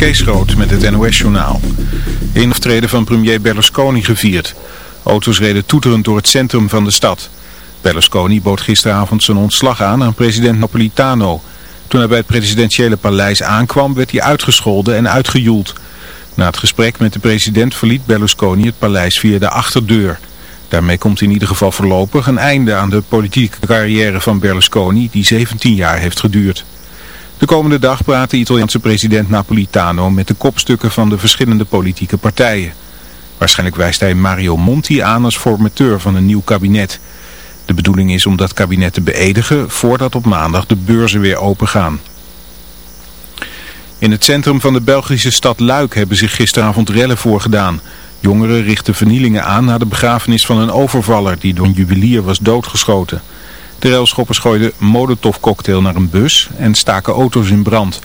Kees met het NOS-journaal. Een aftreden van premier Berlusconi gevierd. Auto's reden toeterend door het centrum van de stad. Berlusconi bood gisteravond zijn ontslag aan aan president Napolitano. Toen hij bij het presidentiële paleis aankwam werd hij uitgescholden en uitgejoeld. Na het gesprek met de president verliet Berlusconi het paleis via de achterdeur. Daarmee komt in ieder geval voorlopig een einde aan de politieke carrière van Berlusconi die 17 jaar heeft geduurd. De komende dag praat de Italiaanse president Napolitano met de kopstukken van de verschillende politieke partijen. Waarschijnlijk wijst hij Mario Monti aan als formateur van een nieuw kabinet. De bedoeling is om dat kabinet te beëdigen voordat op maandag de beurzen weer open gaan. In het centrum van de Belgische stad Luik hebben zich gisteravond rellen voorgedaan. Jongeren richten vernielingen aan na de begrafenis van een overvaller die door een juwelier was doodgeschoten. De railschoppers gooiden cocktail naar een bus en staken auto's in brand.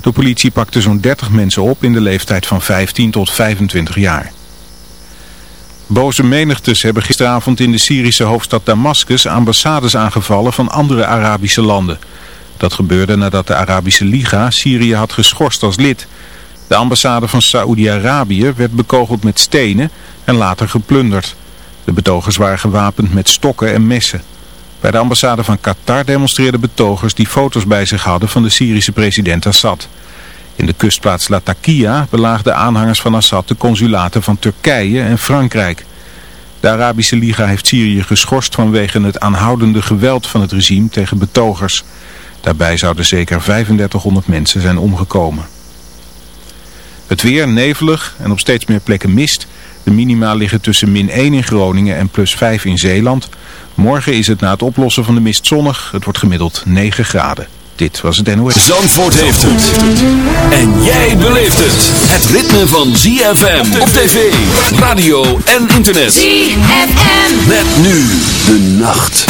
De politie pakte zo'n 30 mensen op in de leeftijd van 15 tot 25 jaar. Boze menigtes hebben gisteravond in de Syrische hoofdstad Damascus ambassades aangevallen van andere Arabische landen. Dat gebeurde nadat de Arabische Liga Syrië had geschorst als lid. De ambassade van Saoedi-Arabië werd bekogeld met stenen en later geplunderd. De betogers waren gewapend met stokken en messen. Bij de ambassade van Qatar demonstreerden betogers die foto's bij zich hadden van de Syrische president Assad. In de kustplaats Latakia belaagden aanhangers van Assad de consulaten van Turkije en Frankrijk. De Arabische Liga heeft Syrië geschorst vanwege het aanhoudende geweld van het regime tegen betogers. Daarbij zouden zeker 3500 mensen zijn omgekomen. Het weer nevelig en op steeds meer plekken mist. De minima liggen tussen min 1 in Groningen en plus 5 in Zeeland. Morgen is het na het oplossen van de mist zonnig. Het wordt gemiddeld 9 graden. Dit was het NOS. Zandvoort heeft het. En jij beleeft het. Het ritme van ZFM op tv, radio en internet. ZFM. Met nu de nacht.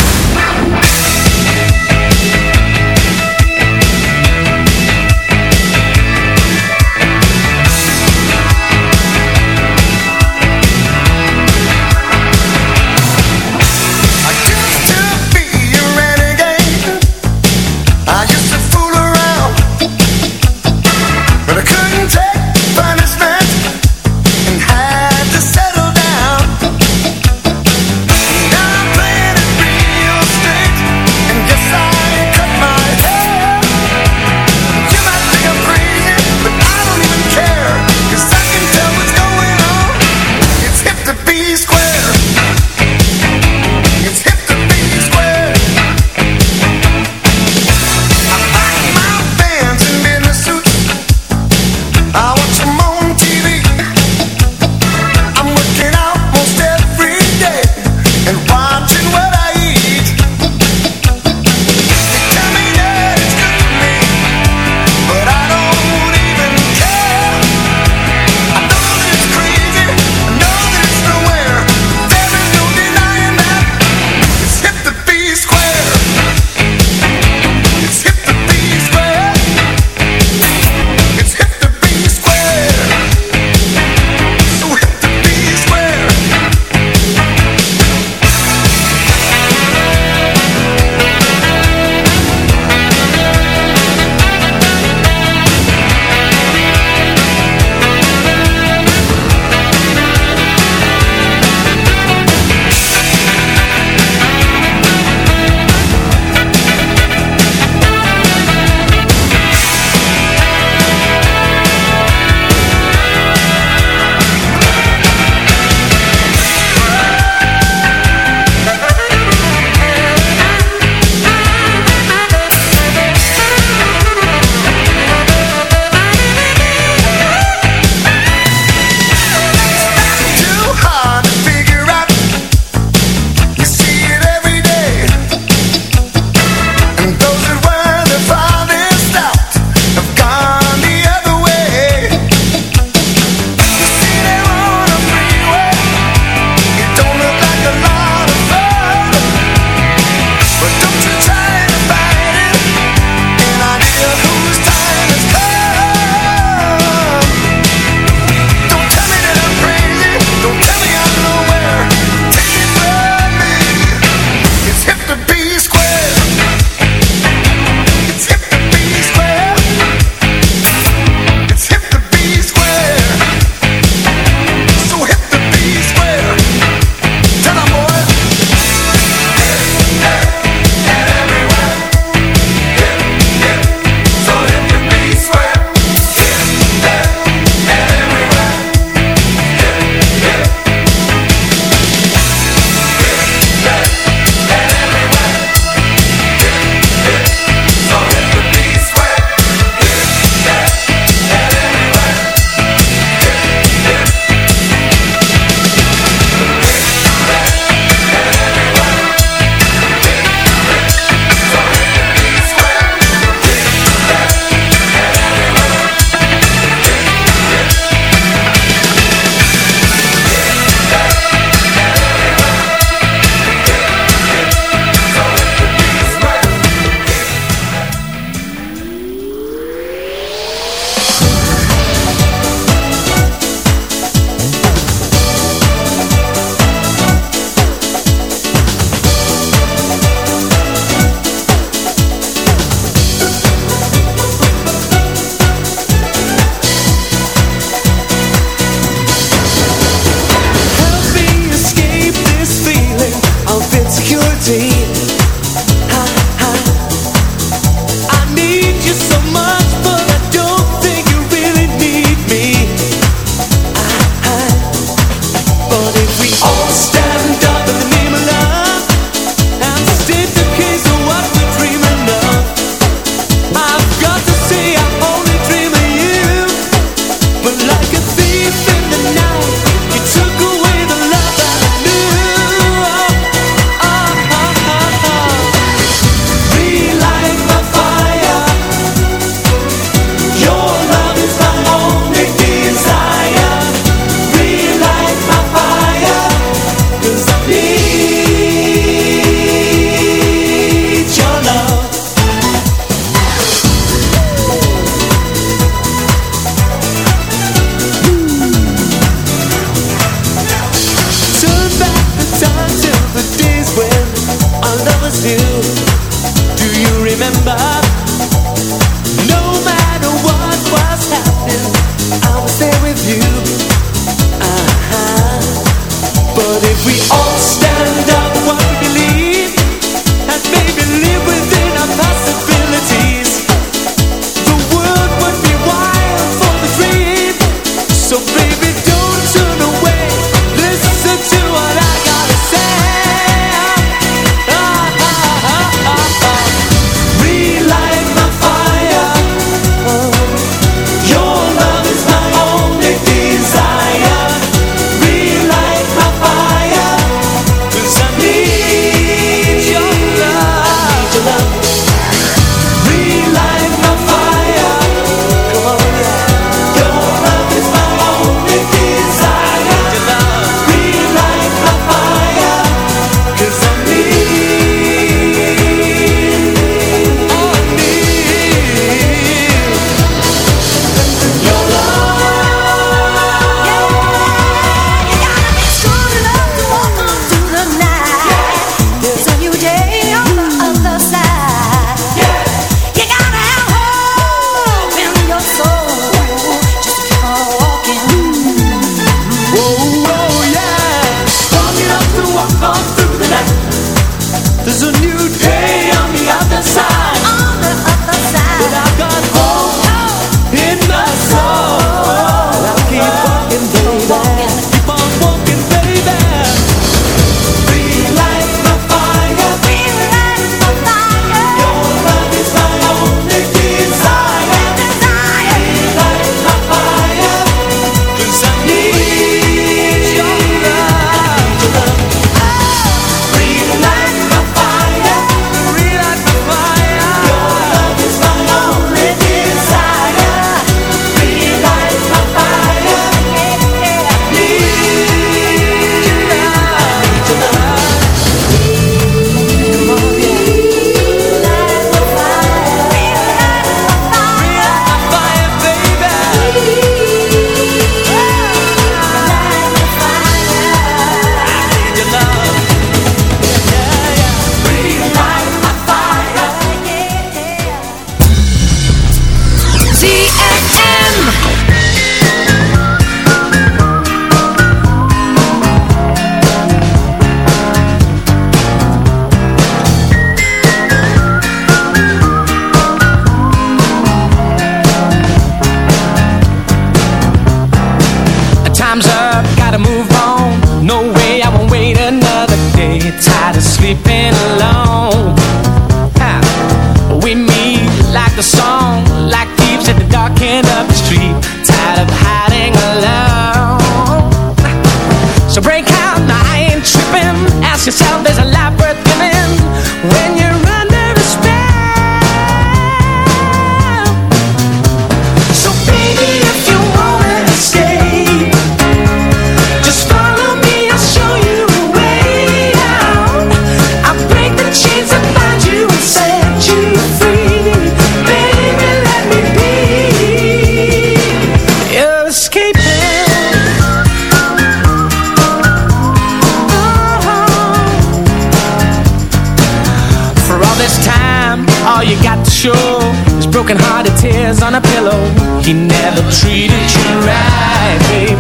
A pillow. He never treated you right, babe.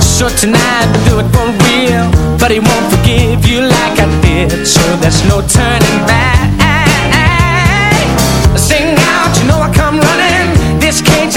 So tonight we'll do it for real, but he won't forgive you like I did. So there's no turning back. Sing out, you know I come running. This cage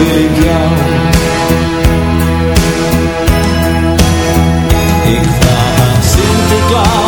ik jou. Sinterklaas een heel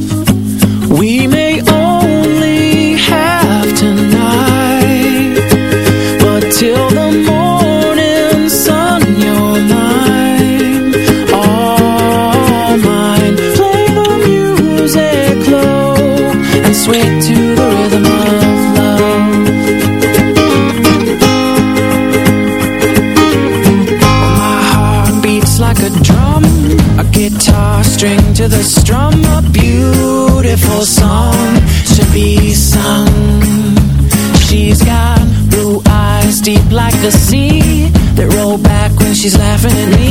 the sea that rolled back when she's laughing at me.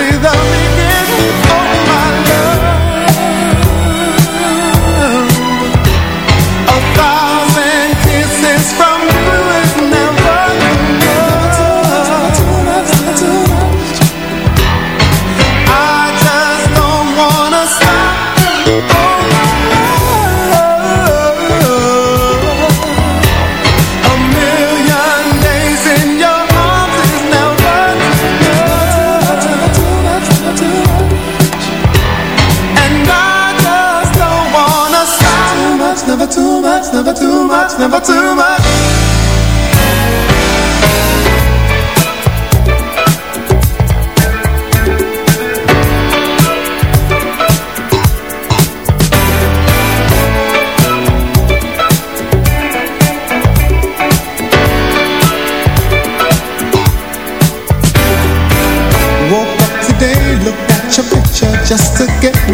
soledad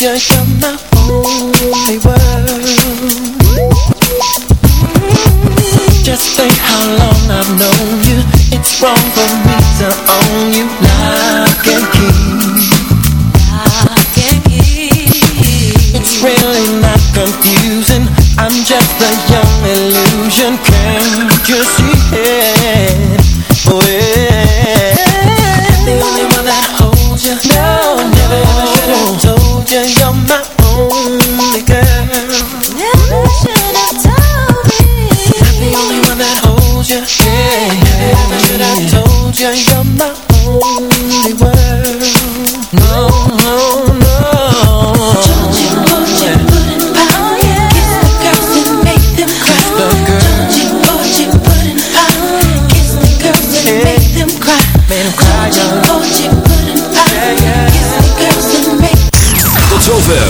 You're my only world just think how long I've known you. It's wrong for me to own you. It's really not confusing. I'm just a young illusion. Can't you see it? Oh yeah